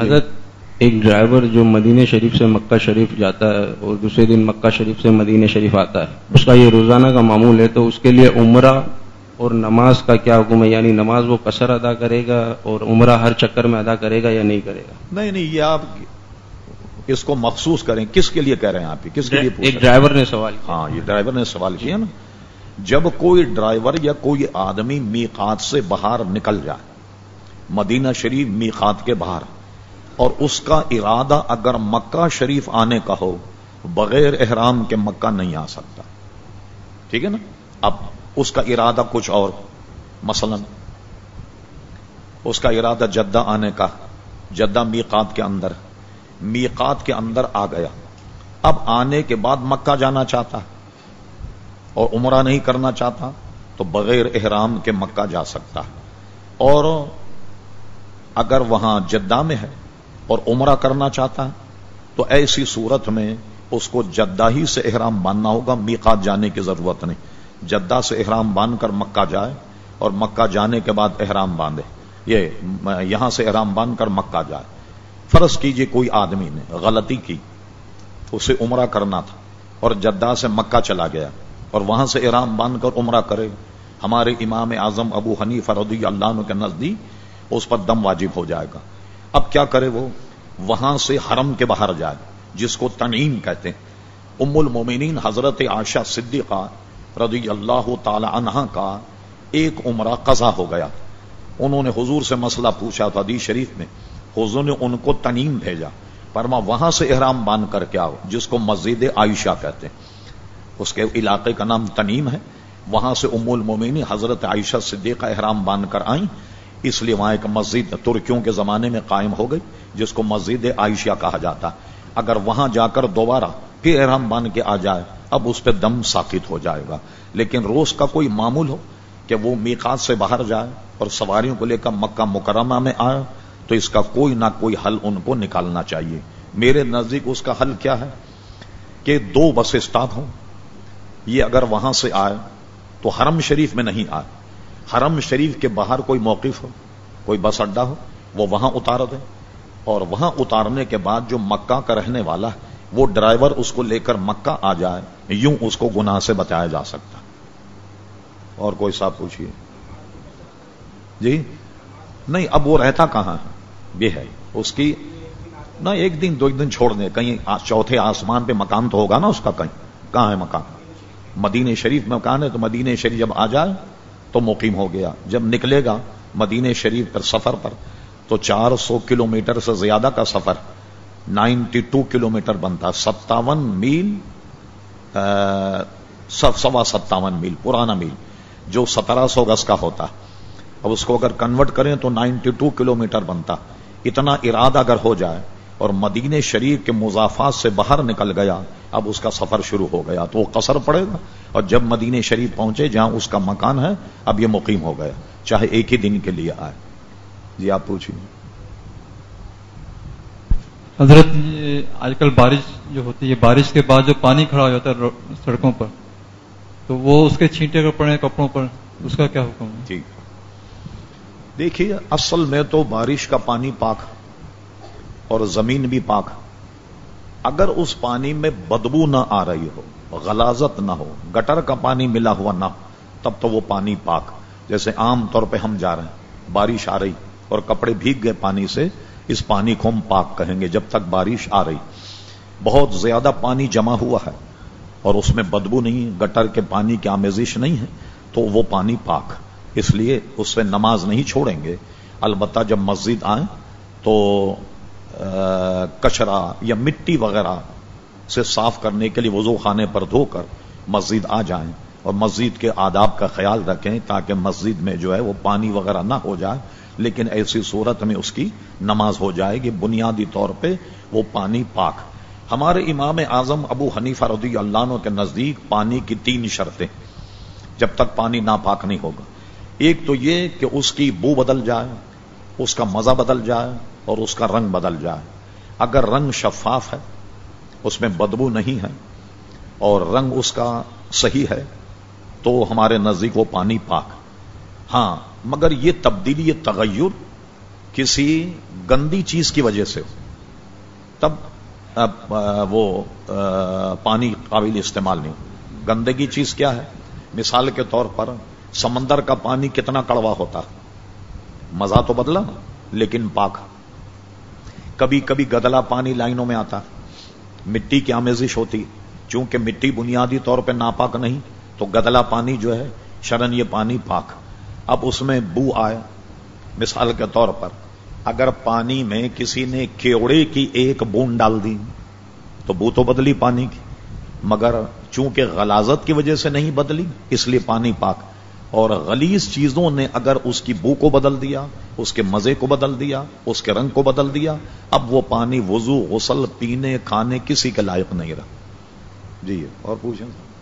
حضرت ایک ڈرائیور جو مدینہ شریف سے مکہ شریف جاتا ہے اور دوسرے دن مکہ شریف سے مدینہ شریف آتا ہے اس کا یہ روزانہ کا معمول ہے تو اس کے لیے عمرہ اور نماز کا کیا حکم ہے؟ یعنی نماز وہ قصر ادا کرے گا اور عمرہ ہر چکر میں ادا کرے گا یا نہیں کرے گا؟ نہیں نہیں یہ آپ اس کو مخصوص کریں۔ کس کے لیے کہہ رہے ہیں آپ؟ کس کے لیے ایک ڈرائیور نے سوال کیا۔ ہاں یہ ڈرائیور نے سوال کیا نا۔ جب کوئی ڈرائیور یا کوئی آدمی میقات سے باہر نکل جائے مدینہ شریف میقات کے باہر اور اس کا ارادہ اگر مکہ شریف آنے کا ہو، بغیر احرام کے مکہ نہیں آ سکتا۔ ٹھیک ہے نا؟ اب اس کا ارادہ کچھ اور مثلا، اس کا ارادہ جدہ آنے کا، جدہ میقات کے اندر۔ میقات کے اندر آ گیا۔ اب آنے کے بعد مکہ جانا چاہتا، اور عمرہ نہیں کرنا چاہتا، تو بغیر احرام کے مکہ جا سکتا۔ اور اگر وہاں جدہ میں ہے اور عمرہ کرنا چاہتا ہے، تو ایسی صورت میں اس کو جدہ ہی سے احرام باندھنا ہوگا، میقات جانے کی ضرورت نہیں۔ جدہ سے احرام باندھ کر مکہ جائے اور مکہ جانے کے بعد احرام باندھے۔ یہ، یہاں سے احرام باندھ کر مکہ جائے۔ فرض کیجیے کوئی آدمی نے غلطی کی، اسے عمرہ کرنا تھا اور جدہ سے مکہ چلا گیا اور وہاں سے احرام باندھ کر عمرہ کرے۔ ہمارے امام اعظم ابو حنیف رضی اللہ کے نزدیک اس پر دم واجب ہو جائے گا۔ اب کیا کرے وہ؟ وہاں سے حرم کے باہر جائے، جس کو تنعیم کہتے ہیں۔ ام المومنین حضرت عائشہ صدیقہ رضی اللہ تعالی عنہ کا ایک عمرہ قضا ہو گیا۔ انہوں نے حضور سے مسئلہ پوچھا تھا دی شریف میں۔ حضور نے ان کو تنیم بھیجا۔ پرما وہاں سے احرام باندھ کر کے آؤ، جس کو مسجد عائشہ کہتے ہیں۔ اس کے علاقے کا نام تنیم ہے۔ وہاں سے ام المومنی حضرت عائشہ صدیقہ احرام باندھ کر آئیں۔ اس لیے وہاں ایک مسجد ترکیوں کے زمانے میں قائم ہو گئی، جس کو مسجد عائشہ کہا جاتا۔ اگر وہاں جا کر دوبارہ پھر احرام بن کے آ جائے، اب اس پہ دم ساکت ہو جائے گا۔ لیکن روز کا کوئی معمول ہو کہ وہ میقات سے باہر جائے اور سواریوں کو لے کر مکہ مکرمہ میں آئے، تو اس کا کوئی نہ کوئی حل ان کو نکالنا چاہیے۔ میرے نزدیک اس کا حل کیا ہے؟ کہ دو بس اسٹاپ ہوں۔ یہ اگر وہاں سے آئے تو حرم شریف میں نہیں آئے۔ حرم شریف کے باہر کوئی موقف ہو، کوئی بس اڈا ہو، وہ وہاں اتار دے اور وہاں اتارنے کے بعد جو مکہ کا رہنے والا ہے، وہ ڈرائیور اس کو لے کر مکہ آ جائے، یوں اس کو گناہ سے بچایا جا سکتا۔ اور کوئی صاحب پوچھیے جی؟ نہیں، اب وہ رہتا کہاں ہے؟ یہ ہے، اس کی نہ ایک دن، دو ایک دن چھوڑ دیں۔ کہیں چوتھے آسمان پہ مکان تو ہوگا نا اس کا کہیں۔ کہاں ہے مکان مدینہ شریف مکان ہے تو مدینہ شریف جب آ جائے تو مقیم ہو گیا۔ جب نکلے گا مدینہ شریف پر سفر پر، تو چار سو کلو میٹر سے زیادہ کا سفر، نائنٹی ٹو کلو میٹر بنتا۔ ستاون میل سوا ستاون میل، پرانا میل، جو سترہ سو گز کا ہوتا۔ اب اس کو اگر کنورٹ کریں تو نائنٹی ٹو کلو میٹر بنتا۔ اتنا ارادہ اگر ہو جائے اور مدینہ شریف کے مضافات سے باہر نکل گیا اب اس کا سفر شروع ہو گیا تو وہ قصر پڑے گا۔ اور جب مدینہ شریف پہنچے جہاں اس کا مکان ہے اب یہ مقیم ہو گیا۔ چاہے ایک ہی دن کے لیے آئے۔ جی آپ پوچھیے حضرت آج کل بارش جو ہوتی ہے بارش کے بعد جو پانی کھڑا ہو جاتا ہے سڑکوں پر تو وہ اس کے چھینٹے اگر پڑے کپڑوں پر اس کا کیا حکم ہے؟ جی۔ دیکھیے اصل میں تو بارش کا پانی پاک اور زمین بھی پاک اگر اس پانی میں بدبو نہ آ رہی ہو، غلازت نہ ہو، گٹر کا پانی ملا ہوا نہ ہو، تب تو وہ پانی پاک جیسے عام طور پہ ہم جا رہے ہیں، بارش آ رہی اور کپڑے بھیگ گئے پانی سے، اس پانی کو ہم پاک کہیں گے جب تک بارش آ رہی۔ بہت زیادہ پانی جمع ہوا ہے اور اس میں بدبو نہیں گٹر کے پانی کی آمیزش نہیں ہے، تو وہ پانی پاک اس لیے اس سے نماز نہیں چھوڑیں گے۔ البتہ جب مسجد آئیں تو کچرا یا مٹی وغیرہ سے صاف کرنے کے لیے وضو خانے پر دھو کر مسجد آ جائیں اور مسجد کے آداب کا خیال رکھیں تاکہ مسجد میں جو ہے وہ پانی وغیرہ نہ ہو جائے، لیکن ایسی صورت میں اس کی نماز ہو جائے گی۔ بنیادی طور پہ وہ پانی پاک۔ ہمارے امام اعظم ابو حنیفہ رضی اللہ کے نزدیک پانی کی تین شرطیں۔ جب تک پانی ناپاک نہیں ہوگا۔ ایک تو یہ کہ اس کی بو بدل جائے، اس کا مزہ بدل جائے اور اس کا رنگ بدل جائے۔ اگر رنگ شفاف ہے، اس میں بدبو نہیں ہے، اور رنگ اس کا صحیح ہے، تو ہمارے نزدیک وہ پانی پاک۔ ہاں مگر یہ تبدیلی، یہ تغیر کسی گندی چیز کی وجہ سے تب وہ پانی قابل استعمال نہیں گندگی چیز کیا ہے؟ مثال کے طور پر سمندر کا پانی کتنا کڑوا ہوتا مزہ تو بدلا، لیکن پاک۔ کبھی کبھی گدلا پانی لائنوں میں آتا۔ مٹی کی آمیزش ہوتی۔ چونکہ مٹی بنیادی طور پہ ناپاک نہیں، تو گدلا پانی جو ہے، شرن یہ پانی پاک۔ اب اس میں بو آئے مثال کے طور پر، اگر پانی میں کسی نے کیوڑے کی ایک بوند ڈال دی، تو بو تو بدلی پانی کی۔ مگر چونکہ غلازت کی وجہ سے نہیں بدلی، اس لیے پانی پاک۔ اور غلیز چیزوں نے اگر اس کی بو کو بدل دیا اس کے مزے کو بدل دیا، اس کے رنگ کو بدل دیا۔ اب وہ پانی، وضو، غسل، پینے، کھانے کسی کے لائق نہیں رہا۔ جی اور پوچھیں۔